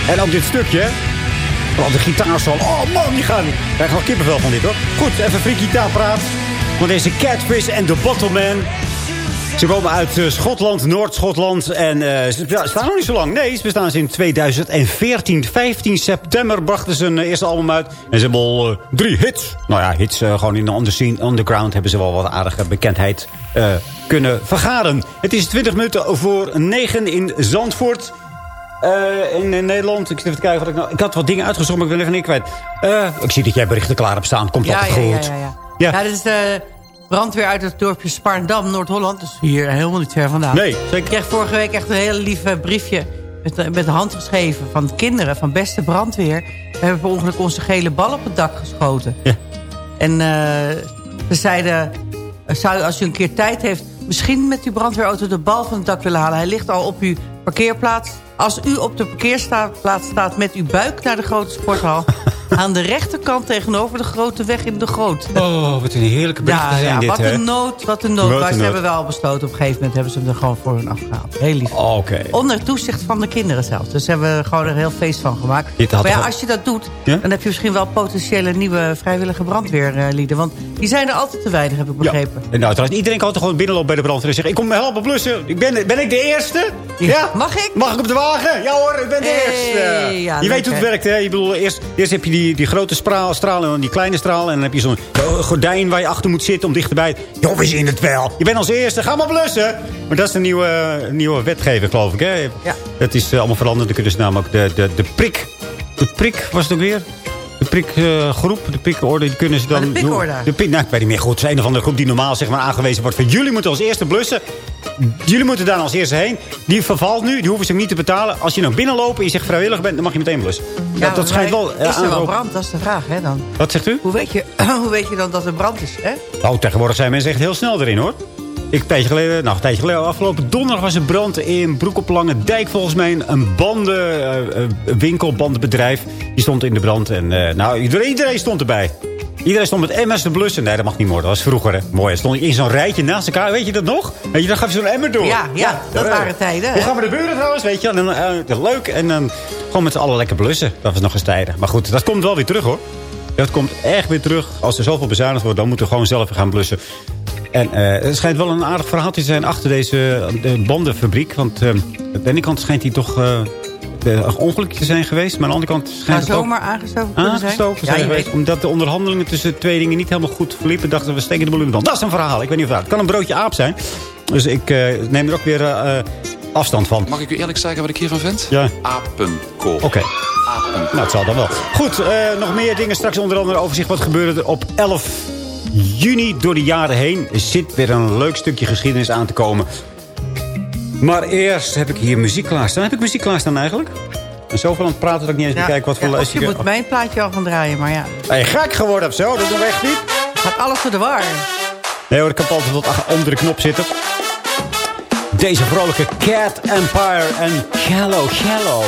En ook dit stukje. Want de gitaarsolo. Oh man, die gaan. Krijg wel kippenvel van dit hoor. Goed, even free gitaarpraat. Want deze Catfish en The Bottleman. Ze komen uit eh, Schotland, Noord-Schotland. En eh, ze staan nog niet zo lang. Nee, ze bestaan sinds 2014. 15 september brachten ze een eh, eerste album uit. En ze hebben al eh, drie hits. Nou ja, hits gewoon in de under scene, underground... hebben ze wel wat aardige bekendheid kunnen vergaren. Het is 20 minuten voor 9 in Zandvoort. In, in Nederland. Ik zit even te kijken wat ik nou... Ik had wat dingen uitgezocht, maar ik ben even niet kwijt. Ik zie dat jij berichten klaar hebt staan. Komt Ja, altijd ja, ja, goed. ja, ja. Ja. Ja, dit is de brandweer uit het dorpje Spaarndam, Noord-Holland. Dus hier helemaal niet ver vandaan. Nee, Ik kreeg vorige week echt een heel lief eh, briefje met, met de hand geschreven van kinderen van beste brandweer. We hebben per ongeluk onze gele bal op het dak geschoten. Ja. En eh, ze zeiden, eh, zou u als u een keer tijd heeft... misschien met uw brandweerauto de bal van het dak willen halen. Hij ligt al op uw parkeerplaats. Als u op de parkeerplaats staat met uw buik naar de grote sporthal... aan de rechterkant tegenover de grote weg in de Groot. Oh, wat een heerlijke berichten Ja, zijn ja dit, wat hè? een nood, wat een nood. Maar ze hebben wel besloten, op een gegeven moment hebben ze hem er gewoon voor hun afgehaald. Heel lief. Oké. Onder toezicht van de kinderen zelfs. Dus ze hebben er gewoon een heel feest van gemaakt. Maar ja, als je dat doet, Ja? dan heb je misschien wel potentiële nieuwe vrijwillige brandweerlieden. Want die zijn er altijd te weinig, heb ik begrepen. En nou, trouwens, iedereen kan toch gewoon binnenlopen bij de brandweer en zeggen... ik kom me helpen blussen. Ik ben, ben ik de eerste? Ja. Mag ik? Mag ik op de wagen? Ja hoor, ik ben de Hey, eerste. ja, je leuk, weet hoe het werkt, hè? Je bedoel, eerst, eerst heb je die, die grote straal, straal en dan die kleine straal... en dan heb je zo'n gordijn waar je achter moet zitten om dichterbij... Joh, we zien het wel. Je bent als eerste, ga maar blussen. Maar dat is de nieuwe, nieuwe wetgeving, geloof ik, hè? Ja. Het is eh, allemaal veranderd. Dan kunnen ze namelijk de, de, de prik... De prik was het ook weer? De prikgroep, de prikorde, die kunnen ze dan... De pikorde. De pik, nou, ik weet niet meer goed. Het is een of andere groep die normaal zeg maar, aangewezen wordt. Van jullie moeten als eerste blussen. Jullie moeten daar als eerste heen. Die vervalt nu, die hoeven ze niet te betalen. Als je nou binnenlopen en je zegt vrijwillig bent, dan mag je meteen blussen. Ja, dat schijnt wel... eh, Is er wel brand? Dat is de vraag, hè dan. Wat zegt u? Hoe weet je, hoe weet je dan dat er brand is, hè? Nou, tegenwoordig zijn mensen echt heel snel erin, hoor. Ik, een tijdje geleden, nou, een tijdje geleden, afgelopen donderdag was er brand in Broek op Lange Dijk. Volgens mij een bandenwinkel, bandenbedrijf. Die stond in de brand. En eh, nou, iedereen, iedereen stond erbij. Iedereen stond met emmers te blussen. Nee, dat mag niet meer. Dat was vroeger, hè. Mooi. Dan stond in zo'n rijtje naast elkaar. Weet je dat nog? Weet je, dan gaf je zo'n emmer door. Ja, ja, dat waren tijden, Hoe gaan we de buren trouwens, weet je? En dan, eh, leuk. En dan gewoon met z'n allen lekker blussen. Dat was nog eens tijden. Maar goed, dat komt wel weer terug, hoor. Dat komt echt weer terug. Als er zoveel bezuinigd wordt, dan moeten we gewoon zelf gaan blussen. En eh het schijnt wel een aardig verhaal te zijn achter deze eh, de bandenfabriek. Want eh, aan de ene kant schijnt hij toch eh een ongeluk te zijn geweest. Maar aan de andere kant schijnt het ook zomaar aangestoken zijn? aangestoken Ja, zijn je geweest. weet- Omdat de onderhandelingen tussen de twee dingen niet helemaal goed verliepen. Dachten we steken de boel in de brand. Dat is een verhaal. Ik weet niet of dat. Het kan een broodje aap zijn. Dus ik eh, neem er ook weer eh, eh, afstand van. Mag ik u eerlijk zeggen wat ik hiervan vind? Ja. Apenkool. Oké. Nou, het zal dan wel. Goed, eh, nog meer dingen. Straks onder andere overzicht wat gebeurde er op 11 juni door de jaren heen. Zit weer een leuk stukje geschiedenis aan te komen. Maar eerst heb ik hier muziek klaarstaan. Heb ik muziek klaarstaan eigenlijk? En zoveel aan het praten dat ik niet eens bekijk wat voor ja, lijst je ik moet mijn plaatje al gaan draaien, maar ja. Je gek geworden of zo? Dat doen we echt niet. Gaat alles door de war. Nee hoor, ik heb altijd wat onder de knop zitten. Deze vrolijke Cat Empire en Shallow Shallow.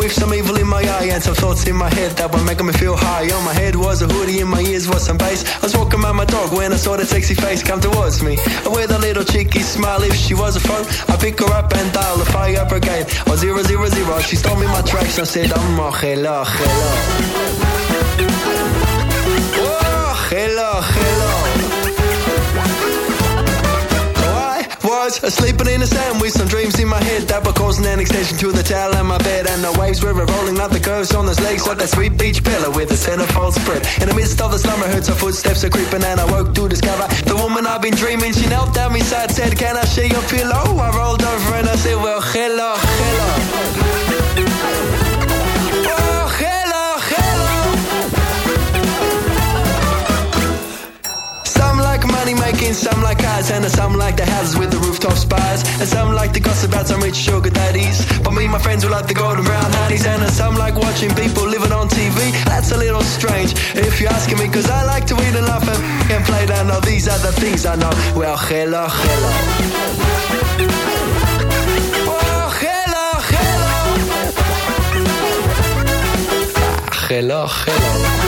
With some evil in my eye and some thoughts in my head that were making me feel high. On my head was a hoodie, in my ears was some bass. I was walking by my dog when I saw that sexy face come towards me. With a little cheeky smile, if she was a phone, I pick her up and dial the fire brigade. Oh zero zero zero, she stole me my tracks and said, I'm a hello, hello. Was sleeping in the sand with some dreams in my head that were causing an extension to the towel and my bed. And the waves were rolling up the curves on those legs like that sweet beach pillow with a centerfold spread. In the midst of the slumber, heard some footsteps are creeping, and I woke to discover the woman I've been dreaming. She knelt down beside, said, Can I share your pillow? I rolled over and I said, Well, hello, hello. Making, some like cars, and some like the houses with the rooftop spires, and some like the gossip about some rich sugar daddies. But me, and my friends, we like the golden brown honey's, and some like watching people living on TV. That's a little strange if you're asking me, cause I like to eat and laugh and, and play down. Now these are the things I know. Well, hello, hello. Hello, hello. Ah,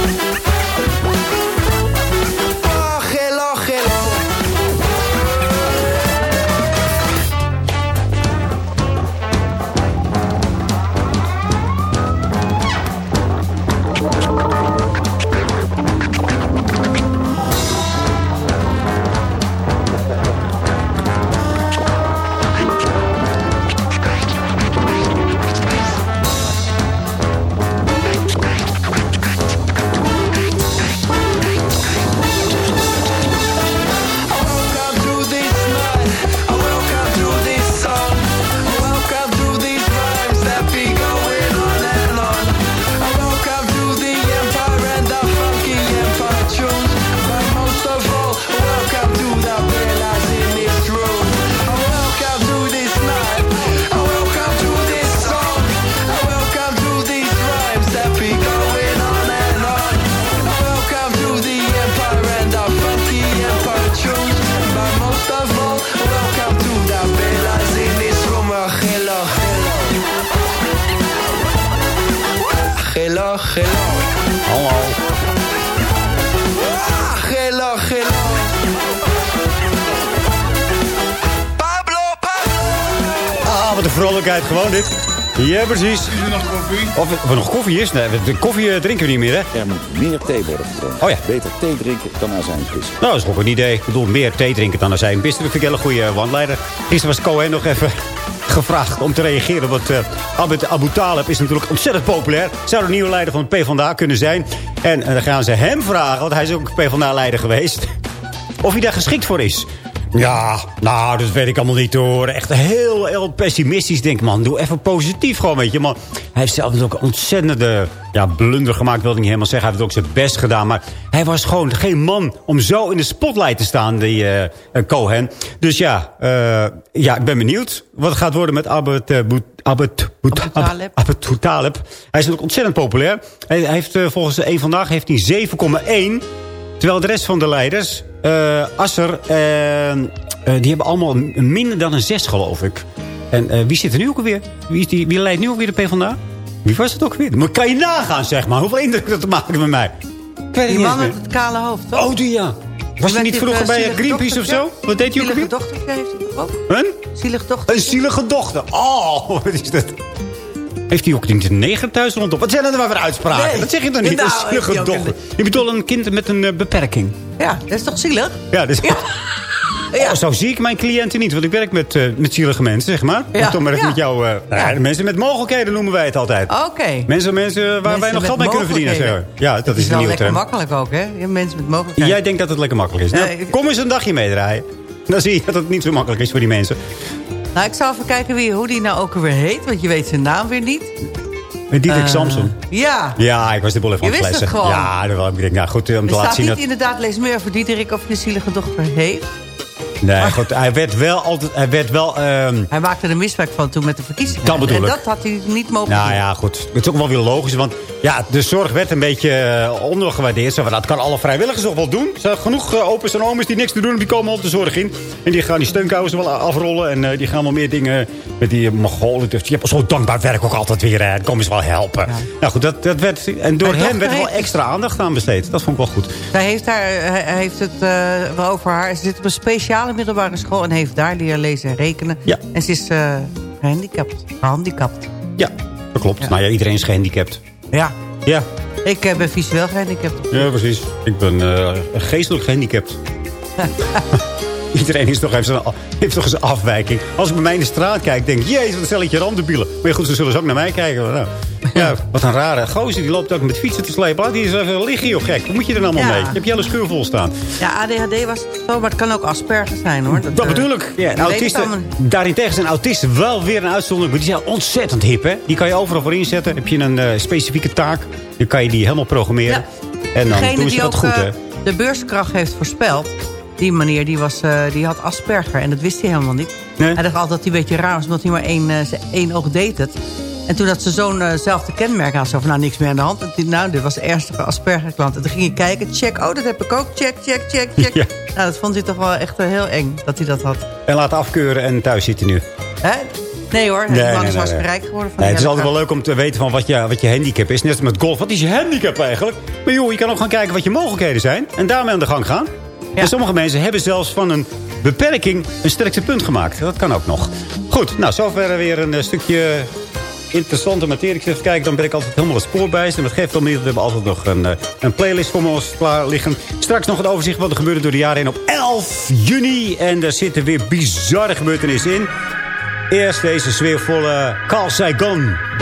Gewoon dit. Ja, precies. Is er nog koffie? Of, of er nog koffie is? Nee, de koffie eh, drinken we niet meer, hè? Er moet meer thee worden gedronken. Oh ja. Beter thee drinken dan azijn pissen. Nou, dat is ook een idee. Ik bedoel, meer thee drinken dan er zijn. Bist dat vind ik een hele goede one-liner. Gisteren was Cohen nog even gevraagd om te reageren. Want eh Abed Abu Talib is natuurlijk ontzettend populair. Zou de nieuwe leider van het PvdA kunnen zijn. En eh, dan gaan ze hem vragen, want hij is ook PvdA-leider geweest. Of hij daar geschikt voor is. Ja, nou, dat weet ik allemaal niet hoor. Echt heel, heel pessimistisch. Denk, man, doe even positief gewoon, weet je. Man, hij heeft zelf ook een ontzettende ja, blunder gemaakt, wilde ik niet helemaal zeggen. Hij heeft ook zijn best gedaan. Maar hij was gewoon geen man om zo in de spotlight te staan, die eh, Cohen. Dus ja, eh, ja, ik ben benieuwd wat het gaat worden met Abed uh, Boet- Abed Boet- Talib. Hij is ook ontzettend populair. Hij, hij heeft volgens één vandaag heeft hij 7,1. Terwijl de rest van de leiders, eh Asser, eh, die hebben allemaal minder dan een 6, geloof ik. En eh, wie zit er nu ook alweer? Wie, is die, wie leidt nu ook weer de PvdA? Wie was het ook weer? Maar kan je nagaan, zeg maar. Hoeveel indruk dat te maken met mij? Ik weet Die man met het kale hoofd, toch? Oh, die ja. Was hij niet vroeger bij Greenpeace of zo? Wat deed hij ook Zielige alweer? dochtertje heeft ook? Een? Zielig dochter. Een zielige dochter. Oh, wat is dat? Heeft hij ook niet een neger thuis rondom? Wat zijn dat nou voor uitspraken? Nee. Dat zeg je dan niet? Nou, een dochter. Je bedoelt een kind met een eh, beperking. Ja, dat is toch zielig? Ja, dus... Oh, zo zie ik mijn cliënten niet. Want ik werk met, eh, met zielige mensen, zeg maar. Ja. Om maar even Ja. met jou... eh, nou ja, mensen met mogelijkheden noemen wij het altijd. Oké. Mensen, mensen waar wij nog geld mee kunnen verdienen. Zeg. Ja, dat Het is is wel lekker term. makkelijk ook, hè? Mensen met mogelijkheden. Jij denkt dat het lekker makkelijk is. Nou, ik- kom eens een dagje meedraaien. Dan zie je dat het niet zo makkelijk is voor die mensen. Nou, ik zal even kijken wie, hoe die nou ook weer heet. Want je weet zijn naam weer niet. Diederik Eh, Samson. Ja. Ja, ik was de boel even Je aan het het gewoon. Ja, dat wel. Ik denk, nou goed, om te laten staat zien niet dat... inderdaad, lees meer over Diederik of je zielige dochter heeft. Nee, goed, hij werd wel altijd... Hij werd wel... ehm, Hij maakte er misbruik van toen met de verkiezingen. Dat bedoel en ik. dat had hij niet mogen Nou doen. ja, goed. Het is ook wel weer logisch. Want ja, de zorg werd een beetje eh, ondergewaardeerd. Zo, dat kan alle vrijwilligers toch wel doen. Er zijn genoeg uh, opa's en oma's die niks te doen. Die komen op de zorg in. En die gaan die steunkousen wel afrollen. En eh, die gaan wel meer dingen met die Mongolen. Dus je hebt zo dankbaar werk ook altijd weer. Dan komen ze wel helpen. Nou goed, dat, dat werd... En door hem werd er wel extra aandacht aan besteed. Dat vond ik wel goed. Zij heeft, daar, hij hij heeft het wel over haar. Ze zit op een speciale middelbare school... en heeft daar leren lezen en rekenen. Ja. En ze is eh, gehandicapt. Gehandicapt. Ja, dat klopt. Nou ja, iedereen is gehandicapt. Ja. Ja, Ik eh, ben visueel gehandicapt. ja precies. Ik ben eh, geestelijk gehandicapt. Iedereen is toch, heeft, zo'n- heeft toch eens een afwijking. Als ik bij mij in de straat kijk, denk ik... Jezus, wat een stelletje randebielen. Maar ja, goed, ze zullen ze ook naar mij kijken. Nou, ja, wat een rare gozer. Die loopt ook met fietsen te slepen. Laat die eens even liggen, joh, gek. Wat moet je er allemaal Ja. mee? Je hebt je hele schuur vol staan. Ja, ADHD was het zo, maar het kan ook Asperger zijn, hoor. Dat eh, bedoel ik. Ja, autisten, allemaal. daarentegen zijn autisten wel weer een uitzondering. Maar die zijn ontzettend hip, hè? Die kan je overal voor inzetten. Heb je een eh, specifieke taak, dan kan je die helemaal programmeren. En dan Degene doen ze die dat ook goed, eh, hè? de beurskracht heeft voorspeld... die meneer die, was, eh, die had Asperger en dat wist hij helemaal niet. Hij dacht altijd dat hij een beetje raar was... omdat hij maar één, eh, één oog deed het. En toen had zijn zoon eh, zelfde kenmerk had... zo van, nou, niks meer aan de hand. En nou, dit was de ernstige Asperger-klant. En toen ging hij kijken, check, oh, dat heb ik ook. Check, check, check, check. Ja. Nou, dat vond hij toch wel echt heel eng, dat hij dat had. En laten afkeuren en thuis zitten nu. Hè? Nee hoor, die man is hartstikke rijk geworden. Van Nee, het is altijd wel leuk om te weten van wat je, wat je handicap is. Net als met golf. Wat is je handicap eigenlijk? Maar joh, je kan ook gaan kijken wat je mogelijkheden zijn. En daarmee aan de gang gaan. En sommige mensen hebben zelfs van een beperking een sterkste punt gemaakt. Dat kan ook nog. Goed, nou zover weer een eh, stukje interessante materie. Ik zeg kijken, dan ben ik altijd helemaal het spoor bij. En dat geeft wel meer. We hebben altijd nog een, eh, een playlist voor ons klaar liggen. Straks nog het overzicht wat er gebeurde door de jaren heen op 11 juni. En daar zitten weer bizarre gebeurtenissen in. Eerst deze sfeervolle Carl Saigon.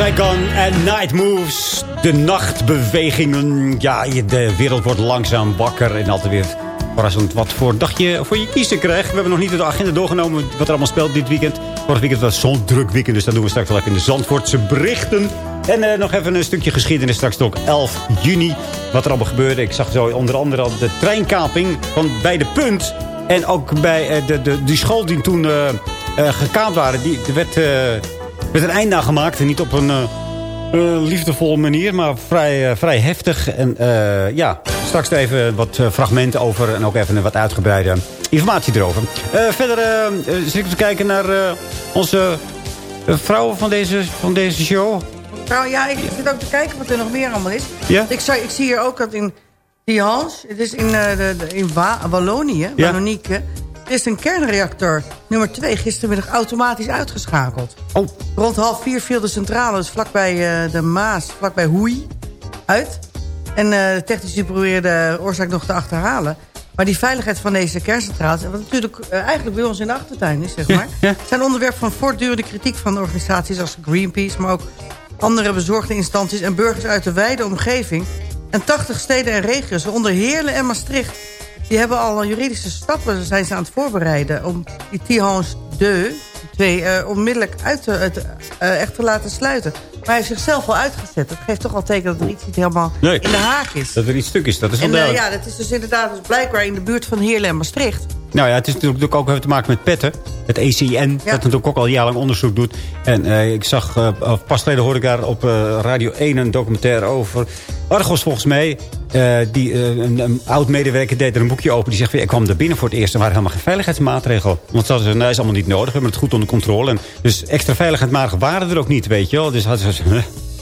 Sagan en Night Moves. De nachtbewegingen. Ja, je- de wereld wordt langzaam wakker. En altijd weer verrassend wat voor dagje voor je kiezen krijgt. We hebben nog niet de agenda doorgenomen wat er allemaal speelt dit weekend. Vorig weekend was zo'n druk weekend. Dus dat doen we straks wel even in de Zandvoortse berichten. En eh, nog even een stukje geschiedenis. Straks ook 11 juni. Wat er allemaal gebeurde. Ik zag zo onder andere de treinkaping van bij de punt. En ook bij eh, de, de, die school die toen eh, gekaapt waren. Die, er werd, werd een einde aan gemaakt. En niet op een... eh, eh, liefdevolle manier, maar vrij, eh, vrij heftig. En eh, ja, straks even wat fragmenten over en ook even een wat uitgebreide informatie erover. Verder zit ik te kijken naar onze eh, vrouw van deze, van deze show. Nou ja, ik zit ook te kijken wat er nog meer allemaal is. Ja? Ik, zou, ik zie hier ook dat in Tihange, het is in, de, de- in Wa Wallonië. Wallonieke... is een kernreactor nummer 2 gistermiddag automatisch uitgeschakeld. Oh. Rond half vier viel de centrale, dus vlakbij eh, de Maas, vlakbij Hoei, uit. En eh, de technici probeerden de oorzaak nog te achterhalen. Maar die veiligheid van deze kerncentrales... wat natuurlijk eh, eigenlijk bij ons in de achtertuin is, zeg maar... zijn onderwerp van voortdurende kritiek van organisaties als Greenpeace... maar ook andere bezorgde instanties en burgers uit de wijde omgeving. En 80 steden en regio's, waaronder Heerlen en Maastricht... die hebben al juridische stappen zijn ze aan het voorbereiden... om die Tihange 2 twee, eh, onmiddellijk uit te, eh, echt te laten sluiten. Maar hij heeft zichzelf al uitgezet. Dat geeft toch al teken dat er iets niet helemaal Nee. in de haak is. Dat er iets stuk is, dat is wel En eh, ja, dat is dus inderdaad dus blijkbaar in de buurt van Heerlen en Maastricht. Nou ja, het is natuurlijk ook even te maken met petten. Het ECN, dat natuurlijk ook al jarenlang onderzoek doet. En eh, ik zag, eh, pas geleden hoorde ik daar op Radio 1 een documentaire over. Argos volgens mij, die, een, een oud-medewerker deed er een boekje open. Die zegt, ik kwam daar binnen voor het eerst. Er waren helemaal geen veiligheidsmaatregelen. Want ze hadden, nou, is allemaal niet nodig. We hebben het goed onder controle. En dus extra veiligheidsmaatregelen waren er ook niet, weet je wel. Dus hadden ze,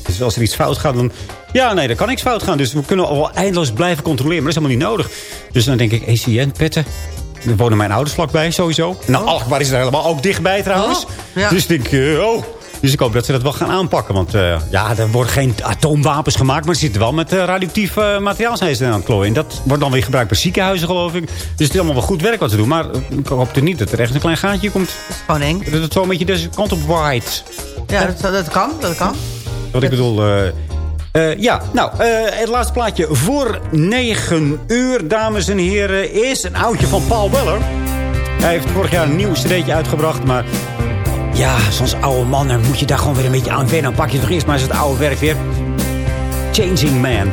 dus als er iets fout gaat, dan... Ja, nee, er kan niks fout gaan. Dus we kunnen al wel eindeloos blijven controleren. Maar dat is helemaal niet nodig. Dus dan denk ik, ECN, petten. Er wonen mijn ouders vlakbij, sowieso. Nou, Alkmaar is er helemaal ook dichtbij trouwens. Oh, ja. Dus ik denk, eh, oh... Dus ik hoop dat ze dat wel gaan aanpakken. Want eh, ja, er worden geen atoomwapens gemaakt. Maar ze zitten wel met eh, radioactief materiaal zijn ze aan het klooien. En dat wordt dan weer gebruikt bij ziekenhuizen, geloof ik. Dus het is allemaal wel goed werk wat ze doen. Maar ik hoop er niet dat er echt een klein gaatje komt. Dat is gewoon eng. Dat het zo een beetje deze kant op waait. Ja, dat, dat kan, dat kan. Wat ik bedoel... eh, eh, ja, nou, eh, het laatste plaatje voor 9 uur, dames en heren, is een oudje van Paul Weller. Hij heeft vorig jaar een nieuw cd'tje uitgebracht, maar... Ja, zoals oude man, dan moet je daar gewoon weer een beetje aan wennen. Dan pak je toch eerst maar eens het oude werk weer. Changing Man.